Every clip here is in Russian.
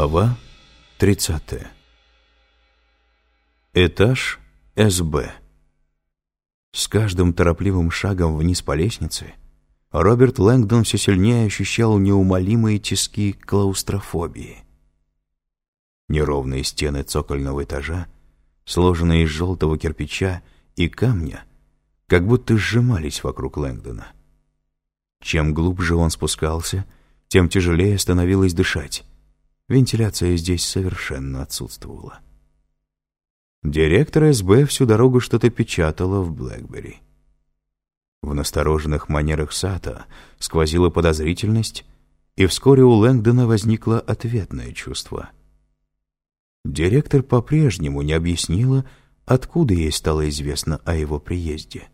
Глава 30. Этаж СБ. С каждым торопливым шагом вниз по лестнице Роберт Лэнгдон все сильнее ощущал неумолимые тиски клаустрофобии. Неровные стены цокольного этажа, сложенные из желтого кирпича и камня, как будто сжимались вокруг Лэнгдона. Чем глубже он спускался, тем тяжелее становилось дышать. Вентиляция здесь совершенно отсутствовала. Директор СБ всю дорогу что-то печатала в Блэкбери. В настороженных манерах Сата сквозила подозрительность, и вскоре у Лэнгдона возникло ответное чувство. Директор по-прежнему не объяснила, откуда ей стало известно о его приезде.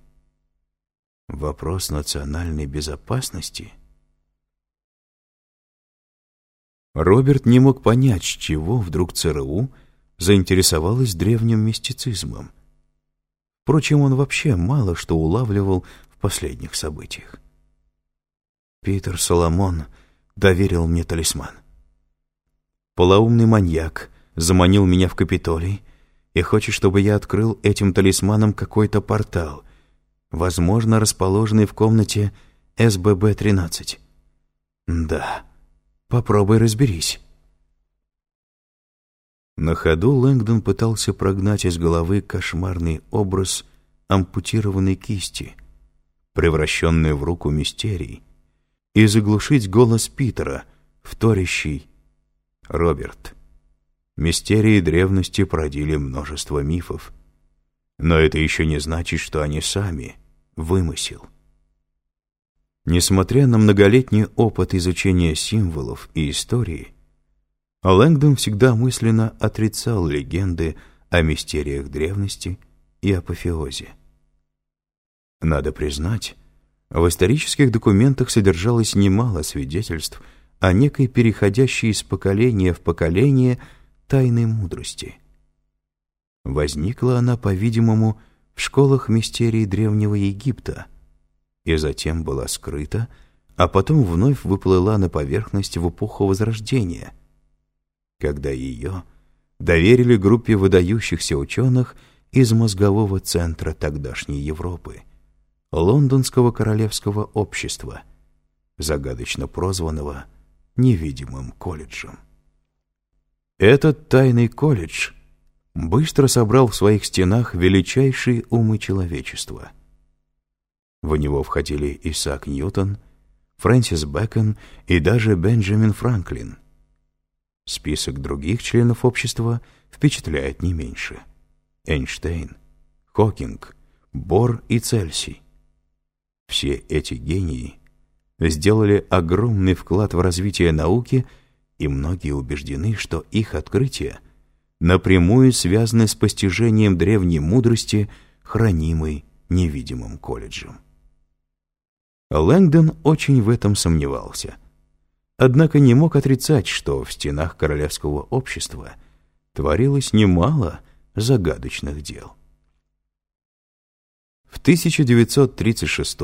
Вопрос национальной безопасности — Роберт не мог понять, с чего вдруг ЦРУ заинтересовалась древним мистицизмом. Впрочем, он вообще мало что улавливал в последних событиях. Питер Соломон доверил мне талисман. Полоумный маньяк заманил меня в Капитолий и хочет, чтобы я открыл этим талисманом какой-то портал, возможно, расположенный в комнате СББ-13. Да, Попробуй разберись». На ходу Лэнгдон пытался прогнать из головы кошмарный образ ампутированной кисти, превращенной в руку мистерий, и заглушить голос Питера, вторящий «Роберт». Мистерии древности породили множество мифов, но это еще не значит, что они сами вымысел. Несмотря на многолетний опыт изучения символов и истории, Лэнгдон всегда мысленно отрицал легенды о мистериях древности и апофеозе. Надо признать, в исторических документах содержалось немало свидетельств о некой переходящей из поколения в поколение тайной мудрости. Возникла она, по-видимому, в школах мистерий Древнего Египта – и затем была скрыта, а потом вновь выплыла на поверхность в эпоху Возрождения, когда ее доверили группе выдающихся ученых из мозгового центра тогдашней Европы, Лондонского королевского общества, загадочно прозванного невидимым колледжем. Этот тайный колледж быстро собрал в своих стенах величайшие умы человечества — в него входили Исаак Ньютон, Фрэнсис Бэкон и даже Бенджамин Франклин. Список других членов общества впечатляет не меньше. Эйнштейн, Хокинг, Бор и Цельсий. Все эти гении сделали огромный вклад в развитие науки, и многие убеждены, что их открытия напрямую связаны с постижением древней мудрости, хранимой невидимым колледжем. Лэнгдон очень в этом сомневался. Однако не мог отрицать, что в стенах королевского общества творилось немало загадочных дел. В 1936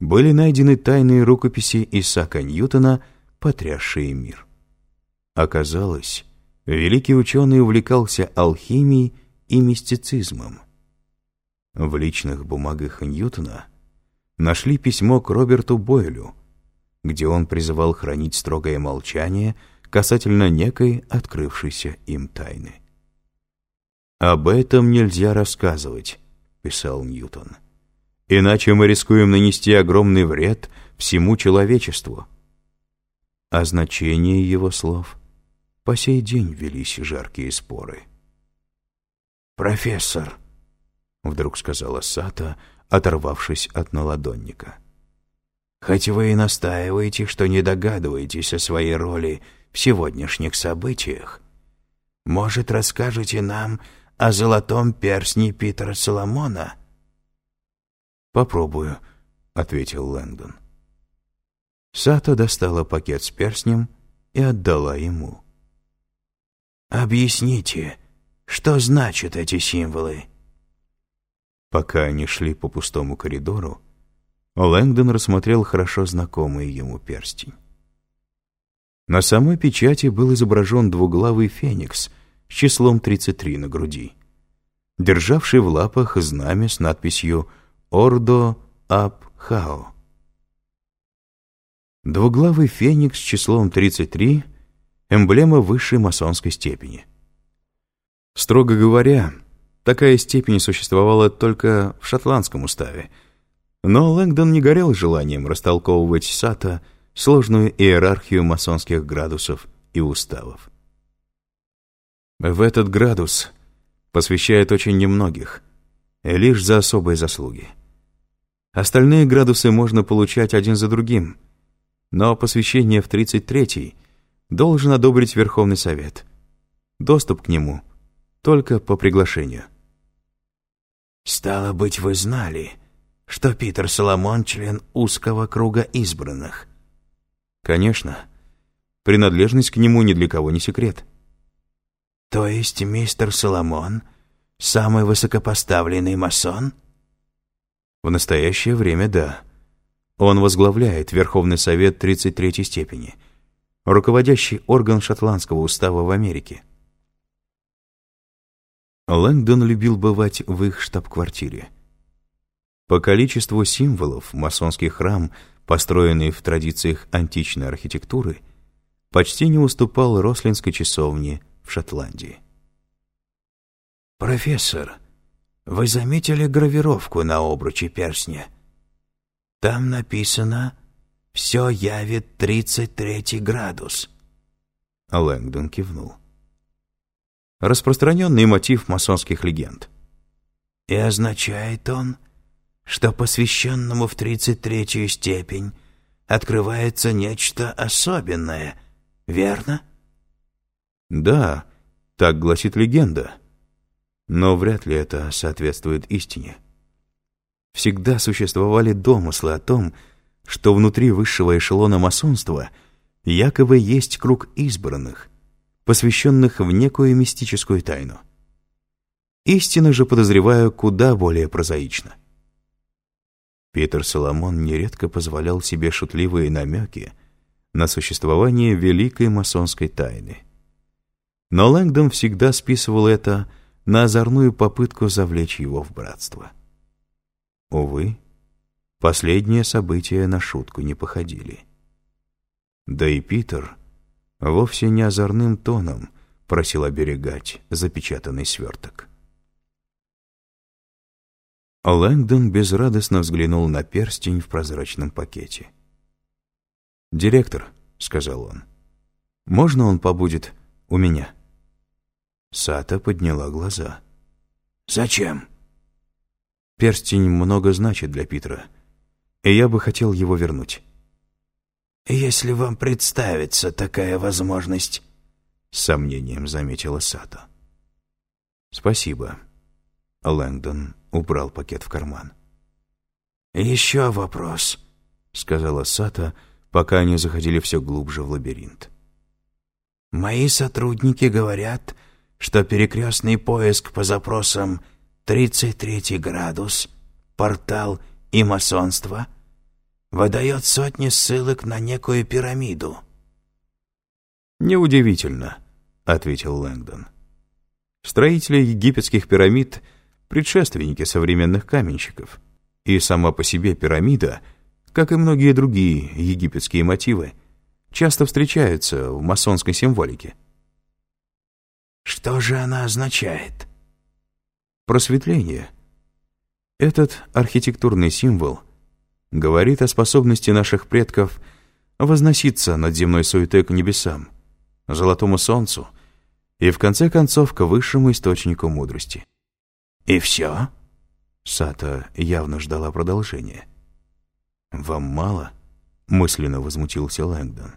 были найдены тайные рукописи Исаака Ньютона, потрясшие мир. Оказалось, великий ученый увлекался алхимией и мистицизмом. В личных бумагах Ньютона – нашли письмо к Роберту Бойлю, где он призывал хранить строгое молчание касательно некой открывшейся им тайны. «Об этом нельзя рассказывать», — писал Ньютон. «Иначе мы рискуем нанести огромный вред всему человечеству». О значении его слов по сей день велись жаркие споры. «Профессор», — вдруг сказала Сата, оторвавшись от наладонника. «Хоть вы и настаиваете, что не догадываетесь о своей роли в сегодняшних событиях, может, расскажете нам о золотом перстне Питера Соломона?» «Попробую», — ответил Лэндон. Сата достала пакет с перстнем и отдала ему. «Объясните, что значат эти символы?» Пока они шли по пустому коридору, Лэнгдон рассмотрел хорошо знакомый ему перстень. На самой печати был изображен двуглавый феникс с числом 33 на груди, державший в лапах знамя с надписью «Ордо Ап Хао». Двуглавый феникс с числом 33 — эмблема высшей масонской степени. Строго говоря, такая степень существовала только в шотландском уставе, но Лэнгдон не горел желанием растолковывать Сата сложную иерархию масонских градусов и уставов. В этот градус посвящает очень немногих, лишь за особые заслуги. Остальные градусы можно получать один за другим — но посвящение в 33-й должен одобрить Верховный Совет. Доступ к нему только по приглашению. «Стало быть, вы знали, что Питер Соломон — член узкого круга избранных?» «Конечно. Принадлежность к нему ни для кого не секрет». «То есть мистер Соломон — самый высокопоставленный масон?» «В настоящее время — да». Он возглавляет Верховный Совет 33-й степени, руководящий орган шотландского устава в Америке. Лэнгдон любил бывать в их штаб-квартире. По количеству символов масонский храм, построенный в традициях античной архитектуры, почти не уступал Рослинской часовне в Шотландии. «Профессор, вы заметили гравировку на обруче перстня?» Там написано «Все явит тридцать третий градус». Лэнгдон кивнул. Распространенный мотив масонских легенд. И означает он, что посвященному в тридцать третью степень открывается нечто особенное, верно? Да, так гласит легенда. Но вряд ли это соответствует истине всегда существовали домыслы о том, что внутри высшего эшелона масонства якобы есть круг избранных, посвященных в некую мистическую тайну. Истина же, подозреваю, куда более прозаична. Питер Соломон нередко позволял себе шутливые намеки на существование великой масонской тайны. Но Лэнгдон всегда списывал это на озорную попытку завлечь его в братство. Увы, последние события на шутку не походили. Да и Питер вовсе не озорным тоном просил оберегать запечатанный сверток. Лэнгдон безрадостно взглянул на перстень в прозрачном пакете. «Директор», — сказал он, — «можно он побудет у меня?» Сата подняла глаза. «Зачем?» Перстень много значит для Питера, и я бы хотел его вернуть. «Если вам представится такая возможность», — с сомнением заметила Сато. «Спасибо». Лэнгдон убрал пакет в карман. «Еще вопрос», — сказала Сата, пока они заходили все глубже в лабиринт. «Мои сотрудники говорят, что перекрестный поиск по запросам — 33 градус, портал и масонство выдает сотни ссылок на некую пирамиду. «Неудивительно», — ответил Лэнгдон. «Строители египетских пирамид — предшественники современных каменщиков, и сама по себе пирамида, как и многие другие египетские мотивы, часто встречаются в масонской символике». «Что же она означает?» просветление. Этот архитектурный символ говорит о способности наших предков возноситься над земной суетой к небесам, золотому солнцу и, в конце концов, к высшему источнику мудрости. «И все?» Сата явно ждала продолжения. «Вам мало?» — мысленно возмутился Лэнгдон.